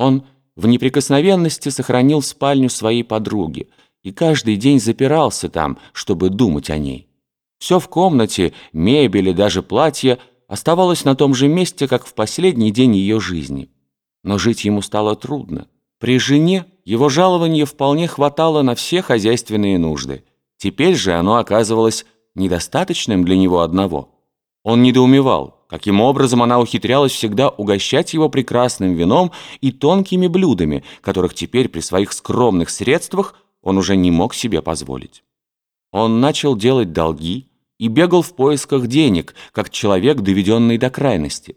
Он в неприкосновенности сохранил спальню своей подруги и каждый день запирался там, чтобы думать о ней. Все в комнате, мебель и даже платье оставалось на том же месте, как в последний день ее жизни. Но жить ему стало трудно. При жене его жалования вполне хватало на все хозяйственные нужды. Теперь же оно оказывалось недостаточным для него одного. Он недоумевал, каким образом она ухитрялась всегда угощать его прекрасным вином и тонкими блюдами, которых теперь при своих скромных средствах он уже не мог себе позволить. Он начал делать долги и бегал в поисках денег, как человек, доведенный до крайности.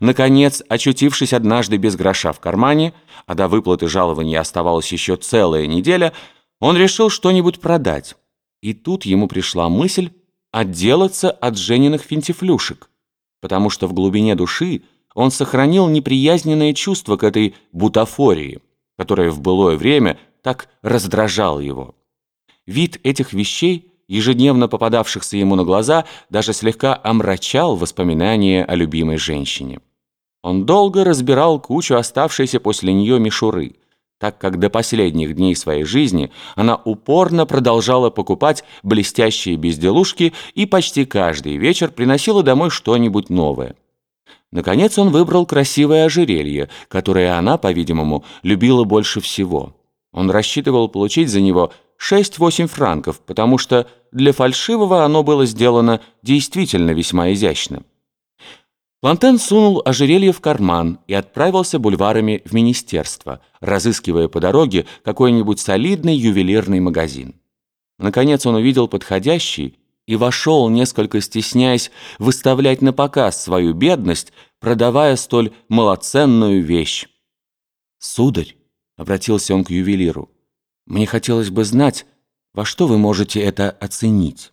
Наконец, очутившись однажды без гроша в кармане, а до выплаты жалования оставалась еще целая неделя, он решил что-нибудь продать. И тут ему пришла мысль отделаться от Жениных финтифлюшек, потому что в глубине души он сохранил неприязненное чувство к этой бутафории, которая в былое время так раздражала его. Вид этих вещей, ежедневно попадавшихся ему на глаза, даже слегка омрачал воспоминания о любимой женщине. Он долго разбирал кучу оставшейся после нее мишуры – так как до последних дней своей жизни она упорно продолжала покупать блестящие безделушки и почти каждый вечер приносила домой что-нибудь новое. Наконец он выбрал красивое ожерелье, которое она, по-видимому, любила больше всего. Он рассчитывал получить за него 6-8 франков, потому что для фальшивого оно было сделано действительно весьма изящно. Лантен сунул ожерелье в карман и отправился бульварами в министерство, разыскивая по дороге какой-нибудь солидный ювелирный магазин. Наконец он увидел подходящий и вошел, несколько стесняясь, выставлять на показ свою бедность, продавая столь малоценную вещь. «Сударь», — обратился он к ювелиру, — «мне хотелось бы знать, во что вы можете это оценить».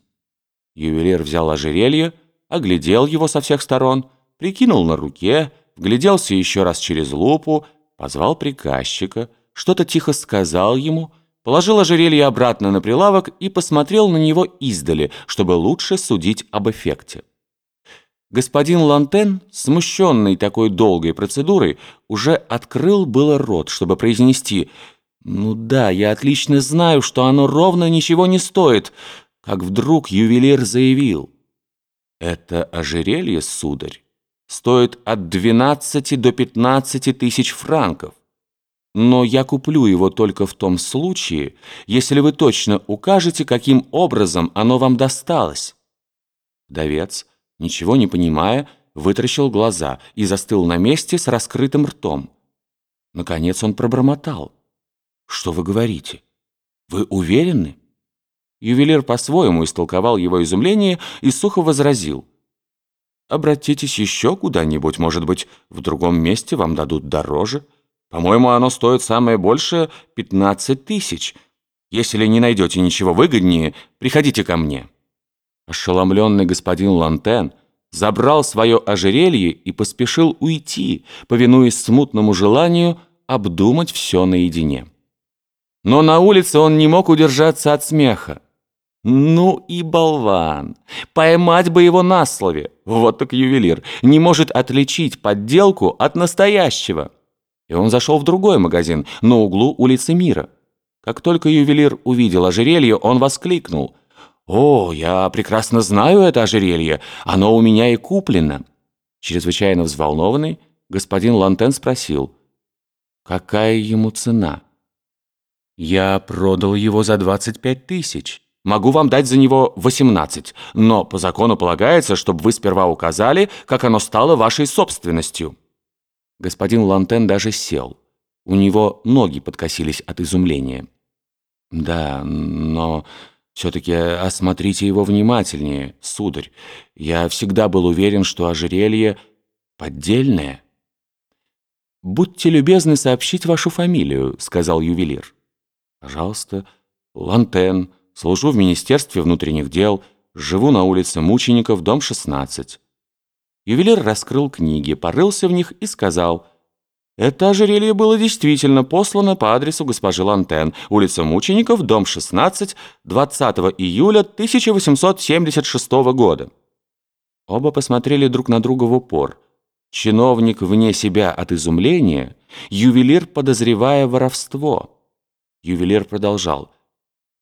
Ювелир взял ожерелье, оглядел его со всех сторон — прикинул на руке, вгляделся еще раз через лупу, позвал приказчика, что-то тихо сказал ему, положил ожерелье обратно на прилавок и посмотрел на него издали, чтобы лучше судить об эффекте. Господин Лантен, смущенный такой долгой процедурой, уже открыл было рот, чтобы произнести «Ну да, я отлично знаю, что оно ровно ничего не стоит», как вдруг ювелир заявил «Это ожерелье, сударь, стоит от 12 до 15 тысяч франков. Но я куплю его только в том случае, если вы точно укажете, каким образом оно вам досталось». Давец, ничего не понимая, вытаращил глаза и застыл на месте с раскрытым ртом. Наконец он пробормотал. «Что вы говорите? Вы уверены?» Ювелир по-своему истолковал его изумление и сухо возразил – Обратитесь еще куда-нибудь, может быть, в другом месте вам дадут дороже. По-моему, оно стоит самое большее 15 тысяч. Если не найдете ничего выгоднее, приходите ко мне». Ошеломленный господин Лантен забрал свое ожерелье и поспешил уйти, повинуясь смутному желанию обдумать все наедине. Но на улице он не мог удержаться от смеха. Ну и болван. Поймать бы его на слове. Вот так ювелир. Не может отличить подделку от настоящего. И он зашел в другой магазин, на углу улицы Мира. Как только ювелир увидел ожерелье, он воскликнул. «О, я прекрасно знаю это ожерелье. Оно у меня и куплено». Чрезвычайно взволнованный, господин Лантен спросил. «Какая ему цена?» «Я продал его за 25 тысяч». Могу вам дать за него 18, но по закону полагается, чтобы вы сперва указали, как оно стало вашей собственностью». Господин Лантен даже сел. У него ноги подкосились от изумления. «Да, но все-таки осмотрите его внимательнее, сударь. Я всегда был уверен, что ожерелье поддельное». «Будьте любезны сообщить вашу фамилию», — сказал ювелир. «Пожалуйста, Лантен». Служу в Министерстве внутренних дел, живу на улице Мучеников, дом 16». Ювелир раскрыл книги, порылся в них и сказал, «Это ожерелье было действительно послано по адресу госпожи Лантен, улица Мучеников, дом 16, 20 июля 1876 года». Оба посмотрели друг на друга в упор. Чиновник вне себя от изумления, ювелир подозревая воровство. Ювелир продолжал.